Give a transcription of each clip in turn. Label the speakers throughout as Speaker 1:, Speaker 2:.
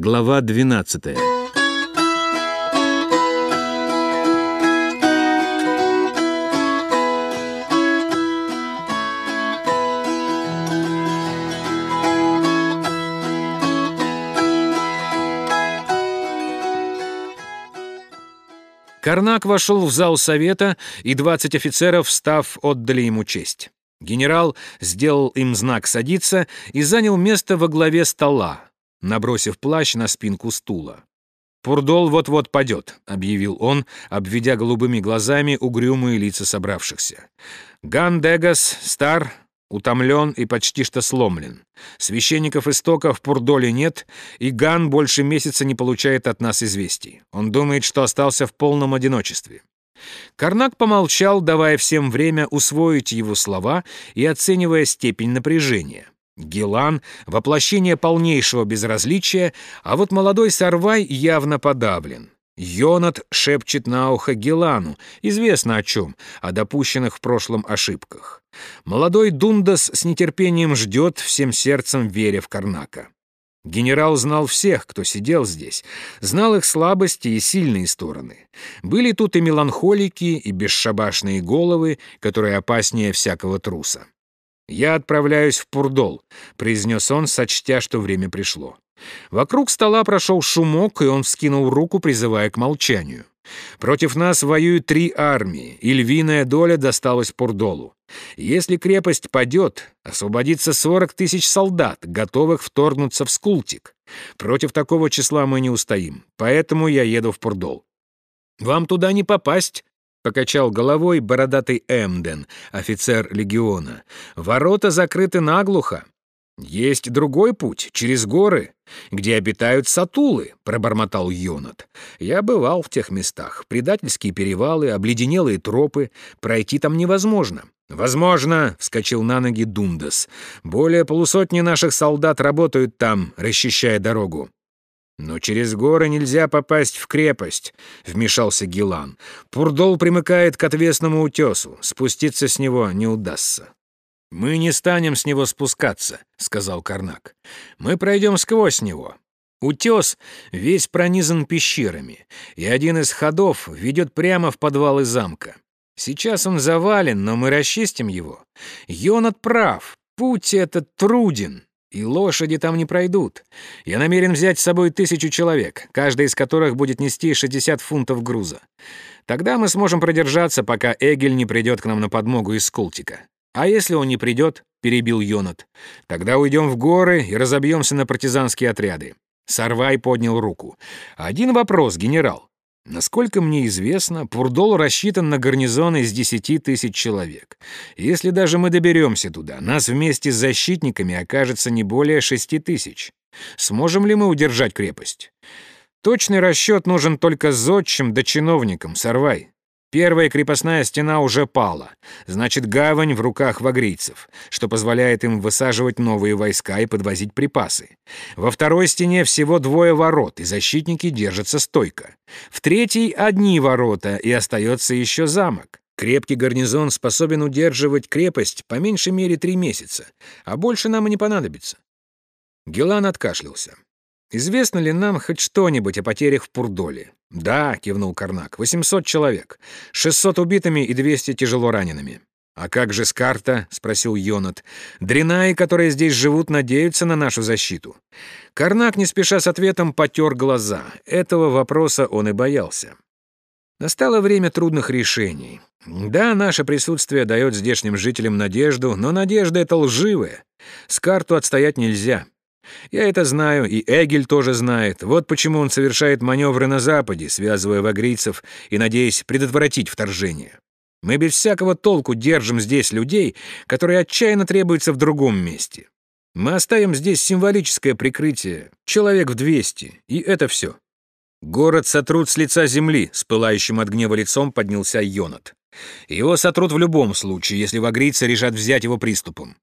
Speaker 1: Глава 12 Карнак вошел в зал совета, и 20 офицеров, встав, отдали ему честь. Генерал сделал им знак «садиться» и занял место во главе стола, набросив плащ на спинку стула. «Пурдол вот-вот падет», — объявил он, обведя голубыми глазами угрюмые лица собравшихся. «Ган Дегас стар, утомлен и почти что сломлен. Священников истока в Пурдоле нет, и Ган больше месяца не получает от нас известий. Он думает, что остался в полном одиночестве». Карнак помолчал, давая всем время усвоить его слова и оценивая степень напряжения. Гелан — воплощение полнейшего безразличия, а вот молодой Сарвай явно подавлен. Йонат шепчет на ухо Гелану, известно о чем, о допущенных в прошлом ошибках. Молодой Дундас с нетерпением ждет, всем сердцем веря в Карнака. Генерал знал всех, кто сидел здесь, знал их слабости и сильные стороны. Были тут и меланхолики, и бесшабашные головы, которые опаснее всякого труса. «Я отправляюсь в Пурдол», — произнес он, сочтя, что время пришло. Вокруг стола прошел шумок, и он вскинул руку, призывая к молчанию. «Против нас воюют три армии, и львиная доля досталась Пурдолу. Если крепость падет, освободится 40 тысяч солдат, готовых вторгнуться в Скултик. Против такого числа мы не устоим, поэтому я еду в Пурдол. Вам туда не попасть, Покачал головой бородатый Эмден, офицер легиона. Ворота закрыты наглухо. Есть другой путь, через горы, где обитают сатулы, пробормотал Йонат. Я бывал в тех местах. Предательские перевалы, обледенелые тропы. Пройти там невозможно. «Возможно», — вскочил на ноги Дундас. «Более полусотни наших солдат работают там, расчищая дорогу. «Но через горы нельзя попасть в крепость», — вмешался Гилан. «Пурдол примыкает к отвесному утесу. Спуститься с него не удастся». «Мы не станем с него спускаться», — сказал Карнак. «Мы пройдем сквозь него. Утес весь пронизан пещерами, и один из ходов ведет прямо в подвалы замка. Сейчас он завален, но мы расчистим его. Йонат прав, путь этот труден, и лошади там не пройдут. Я намерен взять с собой тысячу человек, каждый из которых будет нести 60 фунтов груза. Тогда мы сможем продержаться, пока Эгель не придет к нам на подмогу из Скултика. А если он не придет, — перебил Йонат, — тогда уйдем в горы и разобьемся на партизанские отряды. Сарвай поднял руку. «Один вопрос, генерал. Насколько мне известно, Пурдол рассчитан на гарнизон из 10 тысяч человек. Если даже мы доберемся туда, нас вместе с защитниками окажется не более 6 тысяч. Сможем ли мы удержать крепость? Точный расчет нужен только зодчим да чиновникам, сорвай. Первая крепостная стена уже пала, значит, гавань в руках вагрийцев, что позволяет им высаживать новые войска и подвозить припасы. Во второй стене всего двое ворот, и защитники держатся стойко. В третьей одни ворота, и остается еще замок. Крепкий гарнизон способен удерживать крепость по меньшей мере три месяца, а больше нам и не понадобится. Гелан откашлялся. «Известно ли нам хоть что-нибудь о потерях в Пурдоле?» «Да», — кивнул Карнак, — «800 человек, 600 убитыми и 200 тяжело ранеными». «А как же Скарта?» — спросил Йонат. «Дренаи, которые здесь живут, надеются на нашу защиту». Карнак, не спеша с ответом, потер глаза. Этого вопроса он и боялся. Настало время трудных решений. Да, наше присутствие дает здешним жителям надежду, но надежда — это лживая. Скарту отстоять нельзя. Я это знаю, и Эгель тоже знает. Вот почему он совершает маневры на западе, связывая вагрийцев и надеясь предотвратить вторжение. Мы без всякого толку держим здесь людей, которые отчаянно требуются в другом месте. Мы оставим здесь символическое прикрытие, человек в двести, и это все. Город сотрут с лица земли, с пылающим от гнева лицом поднялся Йонат. Его сотрут в любом случае, если вагрийцы решат взять его приступом.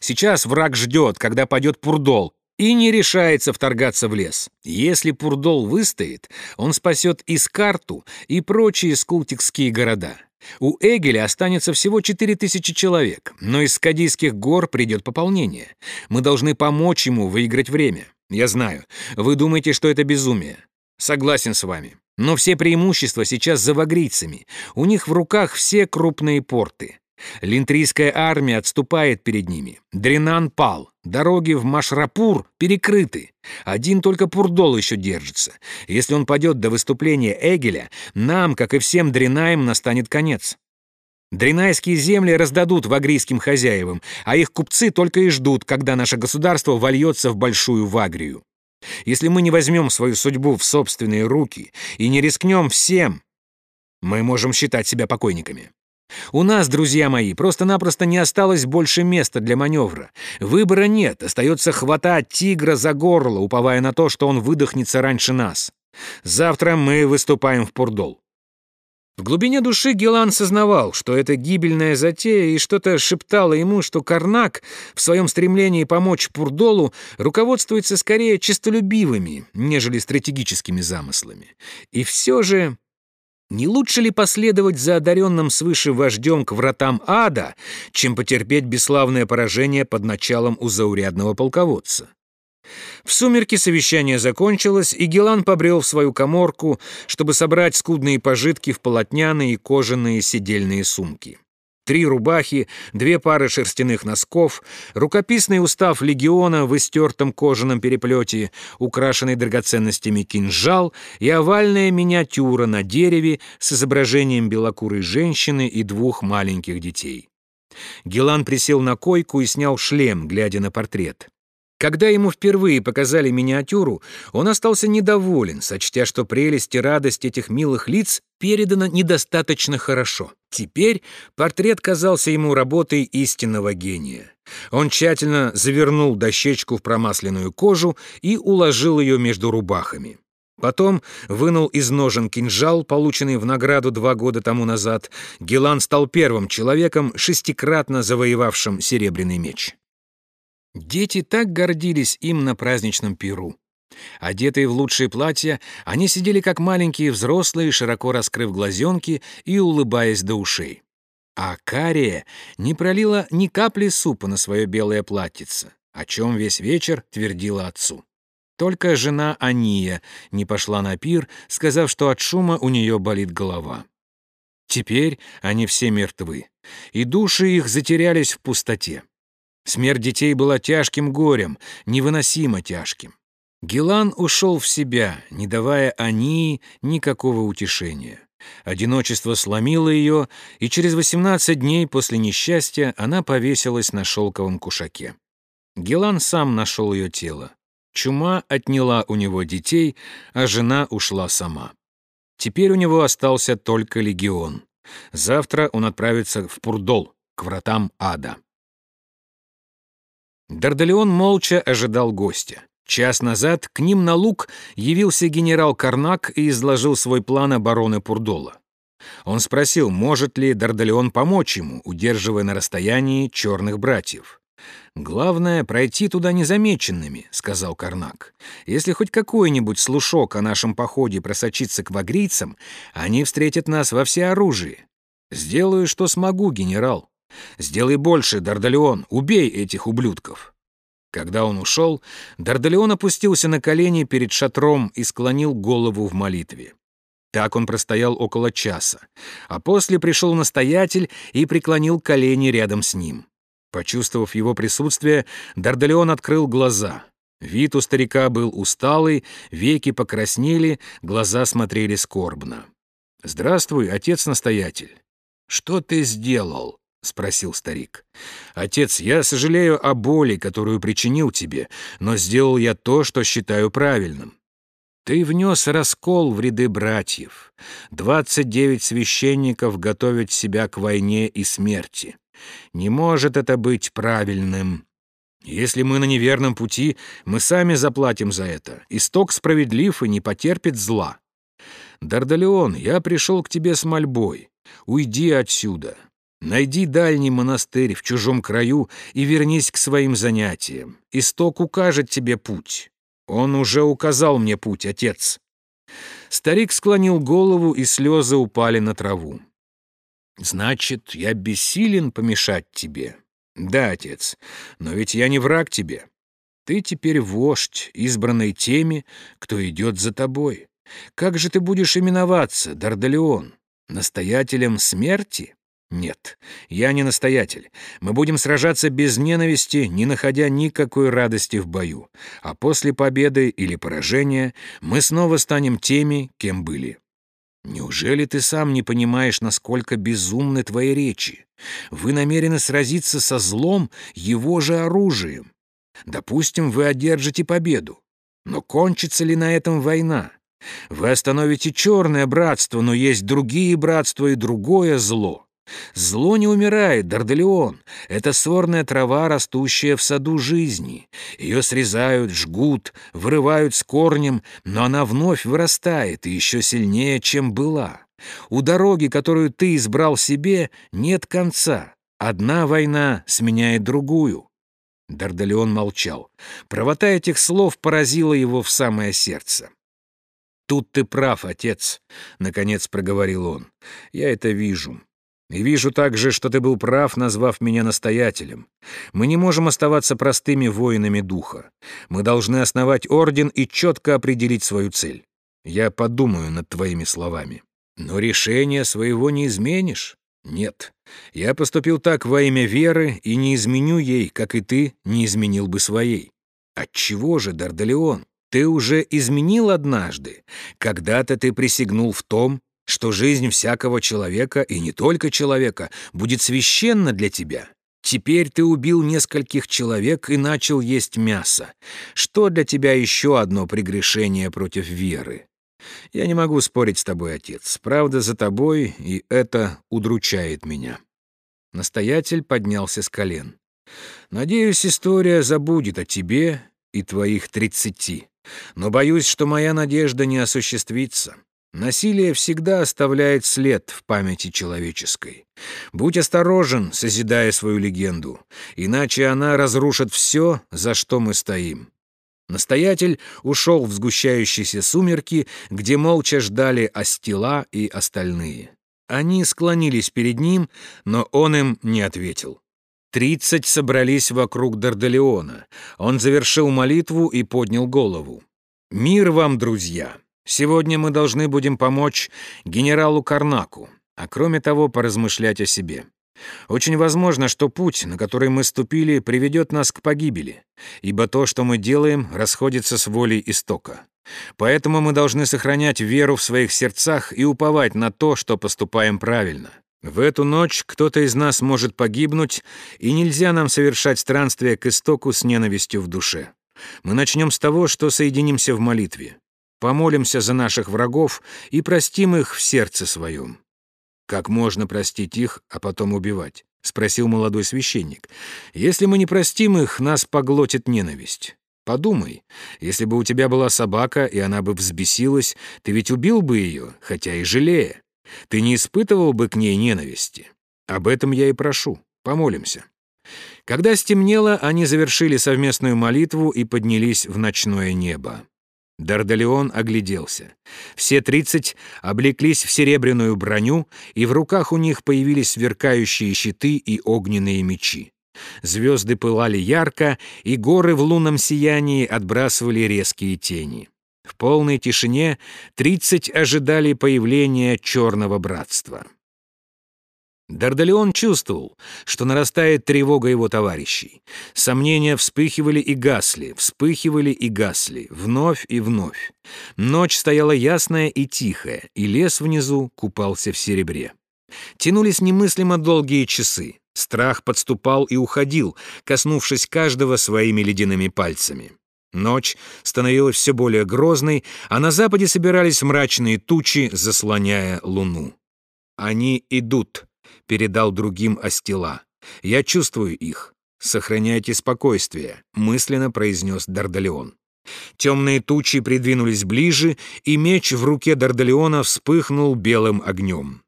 Speaker 1: Сейчас враг ждет, когда падет Пурдол, и не решается вторгаться в лес. Если Пурдол выстоит, он спасет Искарту и прочие скултикские города. У Эгеля останется всего 4000 человек, но из Скадийских гор придет пополнение. Мы должны помочь ему выиграть время. Я знаю, вы думаете, что это безумие. Согласен с вами. Но все преимущества сейчас за вагрийцами. У них в руках все крупные порты. Линтрийская армия отступает перед ними. Дренан пал. Дороги в Машрапур перекрыты. Один только Пурдол еще держится. Если он падет до выступления Эгеля, нам, как и всем Дренаем, настанет конец. Дренайские земли раздадут вагрийским хозяевам, а их купцы только и ждут, когда наше государство вольется в большую Вагрию. Если мы не возьмем свою судьбу в собственные руки и не рискнем всем, мы можем считать себя покойниками. У нас, друзья мои, просто-напросто не осталось больше места для маневра. Выбора нет, остается хватать тигра за горло, уповая на то, что он выдохнется раньше нас. Завтра мы выступаем в Пурдол. В глубине души Гелан сознавал, что это гибельная затея, и что-то шептало ему, что Карнак в своем стремлении помочь Пурдолу руководствуется скорее честолюбивыми, нежели стратегическими замыслами. И все же не лучше ли последовать за одаренным свыше вождем к вратам ада, чем потерпеть бесславное поражение под началом у заурядного полководца? В сумерки совещание закончилось, и Гелан побрел в свою коморку, чтобы собрать скудные пожитки в полотняные и кожаные сидельные сумки. Три рубахи, две пары шерстяных носков, рукописный устав легиона в истертом кожаном переплете, украшенный драгоценностями кинжал и овальная миниатюра на дереве с изображением белокурой женщины и двух маленьких детей. Гелан присел на койку и снял шлем, глядя на портрет. Когда ему впервые показали миниатюру, он остался недоволен, сочтя, что прелесть и радость этих милых лиц передана недостаточно хорошо. Теперь портрет казался ему работой истинного гения. Он тщательно завернул дощечку в промасленную кожу и уложил ее между рубахами. Потом вынул из ножен кинжал, полученный в награду два года тому назад. Гелан стал первым человеком, шестикратно завоевавшим серебряный меч. Дети так гордились им на праздничном пиру. Одетые в лучшие платья, они сидели как маленькие взрослые, широко раскрыв глазенки и улыбаясь до ушей. А Кария не пролила ни капли супа на свое белое платьице, о чем весь вечер твердила отцу. Только жена Ания не пошла на пир, сказав, что от шума у нее болит голова. Теперь они все мертвы, и души их затерялись в пустоте. Смерть детей была тяжким горем, невыносимо тяжким. Гелан ушел в себя, не давая Ании никакого утешения. Одиночество сломило ее, и через 18 дней после несчастья она повесилась на шелковом кушаке. Гелан сам нашел ее тело. Чума отняла у него детей, а жена ушла сама. Теперь у него остался только легион. Завтра он отправится в Пурдол, к вратам ада. Дардалеон молча ожидал гостя. Час назад к ним на луг явился генерал Карнак и изложил свой план обороны Пурдола. Он спросил, может ли Дардалеон помочь ему, удерживая на расстоянии черных братьев. «Главное — пройти туда незамеченными», — сказал Карнак. «Если хоть какой-нибудь слушок о нашем походе просочится к вагрийцам, они встретят нас во всеоружии. Сделаю, что смогу, генерал». Сделай больше, Дардалеон, убей этих ублюдков. Когда он ушел, Дардалеон опустился на колени перед шатром и склонил голову в молитве. Так он простоял около часа, а после пришел настоятель и преклонил колени рядом с ним. Почувствовав его присутствие, Дардалеон открыл глаза. Вид у старика был усталый, веки покраснели, глаза смотрели скорбно. «Здравствуй, отец-настоятель. Что ты сделал?» — спросил старик. «Отец, я сожалею о боли, которую причинил тебе, но сделал я то, что считаю правильным. Ты внес раскол в ряды братьев. Двадцать девять священников готовят себя к войне и смерти. Не может это быть правильным. Если мы на неверном пути, мы сами заплатим за это. Исток справедлив и не потерпит зла. Дардалеон, я пришел к тебе с мольбой. Уйди отсюда. Найди дальний монастырь в чужом краю и вернись к своим занятиям. Исток укажет тебе путь. Он уже указал мне путь, отец». Старик склонил голову, и слезы упали на траву. «Значит, я бессилен помешать тебе?» «Да, отец, но ведь я не враг тебе. Ты теперь вождь, избранный теми, кто идет за тобой. Как же ты будешь именоваться, Дардалеон? Настоятелем смерти? Нет, я не настоятель. Мы будем сражаться без ненависти, не находя никакой радости в бою. А после победы или поражения мы снова станем теми, кем были. Неужели ты сам не понимаешь, насколько безумны твои речи? Вы намерены сразиться со злом его же оружием. Допустим, вы одержите победу. Но кончится ли на этом война? Вы остановите черное братство, но есть другие братства и другое зло. Зло не умирает, Дардалеон. Это сорная трава, растущая в саду жизни. Ее срезают, жгут, вырывают с корнем, но она вновь вырастает и еще сильнее, чем была. У дороги, которую ты избрал себе, нет конца. Одна война сменяет другую. Дардалеон молчал. Правота этих слов поразила его в самое сердце. «Тут ты прав, отец», — наконец проговорил он. «Я это вижу. И вижу также, что ты был прав, назвав меня настоятелем. Мы не можем оставаться простыми воинами духа. Мы должны основать орден и четко определить свою цель. Я подумаю над твоими словами. Но решение своего не изменишь? Нет. Я поступил так во имя веры и не изменю ей, как и ты не изменил бы своей. Отчего же, Дардалеон? Ты уже изменил однажды. Когда-то ты присягнул в том, что жизнь всякого человека, и не только человека, будет священна для тебя. Теперь ты убил нескольких человек и начал есть мясо. Что для тебя еще одно прегрешение против веры? Я не могу спорить с тобой, отец. Правда за тобой, и это удручает меня». Настоятель поднялся с колен. «Надеюсь, история забудет о тебе и твоих тридцати. Но боюсь, что моя надежда не осуществится. Насилие всегда оставляет след в памяти человеческой. Будь осторожен, созидая свою легенду, иначе она разрушит все, за что мы стоим. Настоятель ушел в сгущающиеся сумерки, где молча ждали Астила и остальные. Они склонились перед ним, но он им не ответил. Тридцать собрались вокруг Дардалеона. Он завершил молитву и поднял голову. «Мир вам, друзья! Сегодня мы должны будем помочь генералу Карнаку, а кроме того поразмышлять о себе. Очень возможно, что путь, на который мы ступили, приведет нас к погибели, ибо то, что мы делаем, расходится с волей истока. Поэтому мы должны сохранять веру в своих сердцах и уповать на то, что поступаем правильно. В эту ночь кто-то из нас может погибнуть, и нельзя нам совершать странствие к истоку с ненавистью в душе. Мы начнем с того, что соединимся в молитве. Помолимся за наших врагов и простим их в сердце своем. Как можно простить их, а потом убивать? — спросил молодой священник. «Если мы не простим их, нас поглотит ненависть. Подумай, если бы у тебя была собака, и она бы взбесилась, ты ведь убил бы ее, хотя и жалея. Ты не испытывал бы к ней ненависти? Об этом я и прошу. Помолимся». Когда стемнело, они завершили совместную молитву и поднялись в ночное небо. Дардалеон огляделся. Все тридцать облеклись в серебряную броню, и в руках у них появились сверкающие щиты и огненные мечи. Звезды пылали ярко, и горы в лунном сиянии отбрасывали резкие тени. В полной тишине тридцать ожидали появления черного братства. Дардалеон чувствовал, что нарастает тревога его товарищей. Сомнения вспыхивали и гасли, вспыхивали и гасли, вновь и вновь. Ночь стояла ясная и тихая, и лес внизу купался в серебре. Тянулись немыслимо долгие часы. Страх подступал и уходил, коснувшись каждого своими ледяными пальцами. Ночь становилась все более грозной, а на западе собирались мрачные тучи, заслоняя луну. «Они идут», — передал другим Астила. «Я чувствую их. Сохраняйте спокойствие», — мысленно произнес Дардалеон. Темные тучи придвинулись ближе, и меч в руке Дардалеона вспыхнул белым огнем.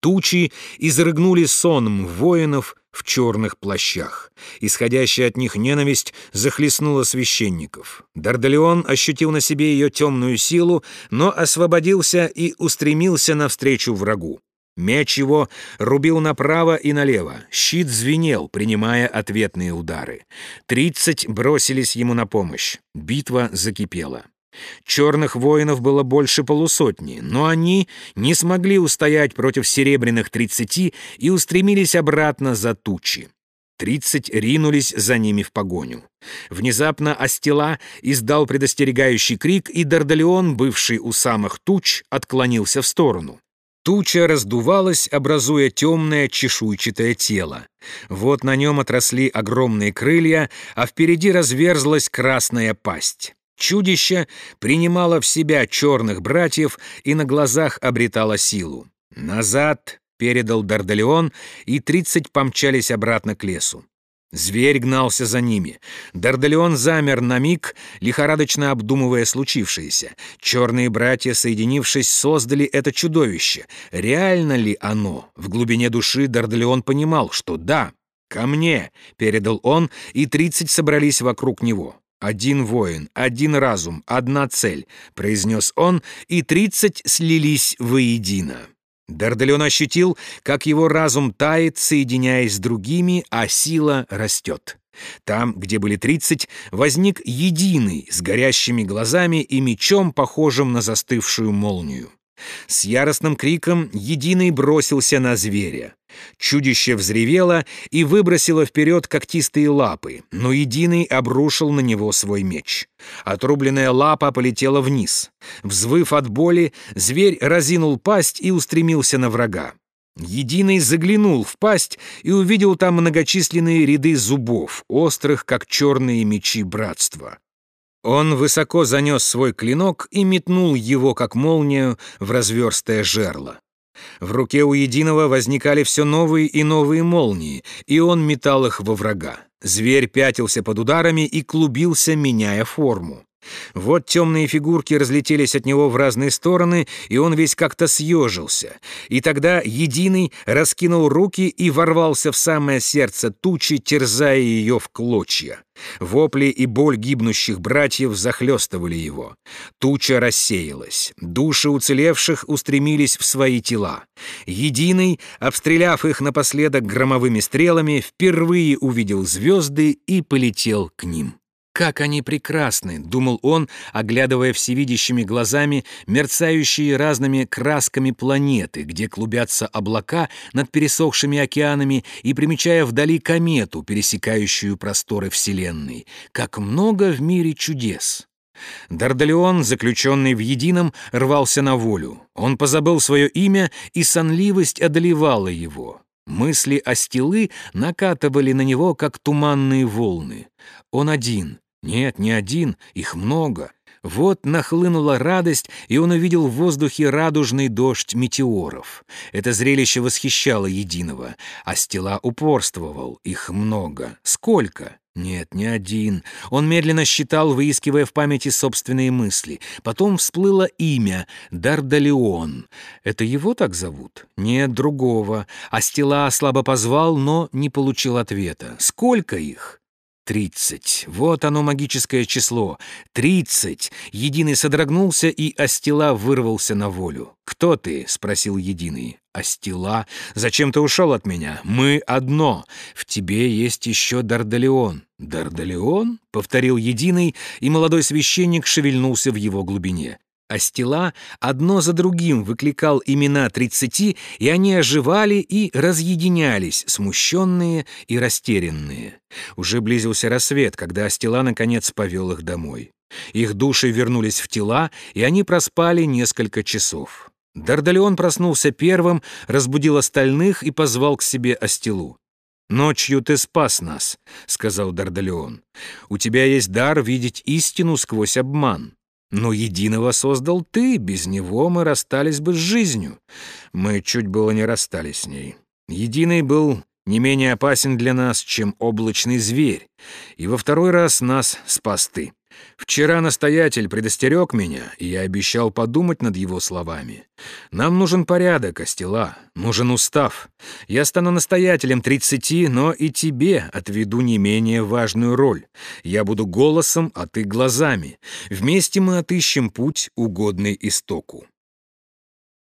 Speaker 1: Тучи изрыгнули сонм воинов в черных плащах. Исходящая от них ненависть захлестнула священников. Дардалеон ощутил на себе ее темную силу, но освободился и устремился навстречу врагу. Меч его рубил направо и налево, щит звенел, принимая ответные удары. Тридцать бросились ему на помощь. Битва закипела. Черных воинов было больше полусотни, но они не смогли устоять против серебряных тридцати и устремились обратно за тучи. Тридцать ринулись за ними в погоню. Внезапно Астила издал предостерегающий крик, и Дардалион, бывший у самых туч, отклонился в сторону. Туча раздувалась, образуя темное чешуйчатое тело. Вот на нем отросли огромные крылья, а впереди разверзлась красная пасть. Чудище принимало в себя черных братьев и на глазах обретало силу. «Назад!» — передал Дардалеон, и тридцать помчались обратно к лесу. Зверь гнался за ними. Дардалеон замер на миг, лихорадочно обдумывая случившееся. Черные братья, соединившись, создали это чудовище. Реально ли оно? В глубине души Дардалеон понимал, что да. «Ко мне!» — передал он, и тридцать собрались вокруг него. «Один воин, один разум, одна цель», — произнес он, и тридцать слились воедино. Дарделен ощутил, как его разум тает, соединяясь с другими, а сила растет. Там, где были тридцать, возник единый, с горящими глазами и мечом, похожим на застывшую молнию. С яростным криком Единый бросился на зверя. Чудище взревело и выбросило вперед когтистые лапы, но Единый обрушил на него свой меч. Отрубленная лапа полетела вниз. Взвыв от боли, зверь разинул пасть и устремился на врага. Единый заглянул в пасть и увидел там многочисленные ряды зубов, острых, как черные мечи братства. Он высоко занес свой клинок и метнул его, как молнию, в разверстое жерло. В руке у Единого возникали все новые и новые молнии, и он метал их во врага. Зверь пятился под ударами и клубился, меняя форму. Вот темные фигурки разлетелись от него в разные стороны, и он весь как-то съежился. И тогда Единый раскинул руки и ворвался в самое сердце тучи, терзая ее в клочья. Вопли и боль гибнущих братьев захлестывали его. Туча рассеялась. Души уцелевших устремились в свои тела. Единый, обстреляв их напоследок громовыми стрелами, впервые увидел звезды и полетел к ним. «Как они прекрасны!» — думал он, оглядывая всевидящими глазами мерцающие разными красками планеты, где клубятся облака над пересохшими океанами и примечая вдали комету, пересекающую просторы Вселенной. Как много в мире чудес! Дардалеон, заключенный в едином, рвался на волю. Он позабыл свое имя, и сонливость одолевала его. Мысли о стелы накатывали на него, как туманные волны. Он один. Нет, не один, их много. Вот нахлынула радость, и он увидел в воздухе радужный дождь метеоров. Это зрелище восхищало единого, а стела упорствовал. Их много. Сколько? Нет, не один. Он медленно считал, выискивая в памяти собственные мысли. Потом всплыло имя — Дардалион. Это его так зовут? Нет, другого. А стела слабо позвал, но не получил ответа. Сколько их? Тридцать. Вот оно магическое число. Тридцать. Единый содрогнулся, и Астила вырвался на волю. «Кто ты?» — спросил Единый. «Астила? Зачем ты ушел от меня? Мы одно. В тебе есть еще Дардалеон». «Дардалеон?» — повторил Единый, и молодой священник шевельнулся в его глубине. Астила одно за другим выкликал имена тридцати, и они оживали и разъединялись, смущенные и растерянные. Уже близился рассвет, когда Астила наконец повел их домой. Их души вернулись в тела, и они проспали несколько часов. Дардалеон проснулся первым, разбудил остальных и позвал к себе Астилу. «Ночью ты спас нас», — сказал Дардалеон. «У тебя есть дар видеть истину сквозь обман». Но единого создал ты, без него мы расстались бы с жизнью. Мы чуть было не расстались с ней. Единый был не менее опасен для нас, чем облачный зверь, и во второй раз нас спас ты. Вчера настоятель предостерег меня, и я обещал подумать над его словами. Нам нужен порядок, Остела, нужен устав. Я стану настоятелем тридцати, но и тебе отведу не менее важную роль. Я буду голосом, а ты глазами. Вместе мы отыщем путь, угодный истоку.